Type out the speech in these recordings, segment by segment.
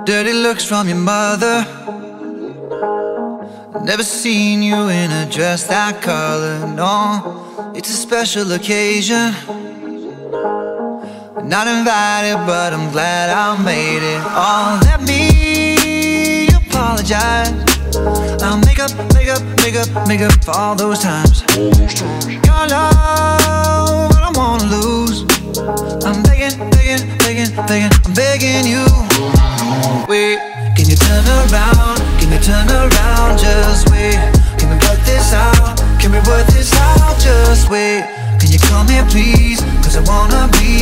Dirty looks from your mother. Never seen you in a dress that color, no. It's a special occasion. Not invited, but I'm glad I made it. Oh, let me apologize. I'll make up, make up, make up, make up for all those times. Your love, I don't wanna lose. I'm begging, begging, begging, begging, I'm begging you. Wait, can you turn around? Can you turn around? Just wait. Can we work this out? Can we work this out? Just wait. Can you come here, please? Cause I wanna be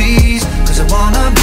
Cause I wanna be.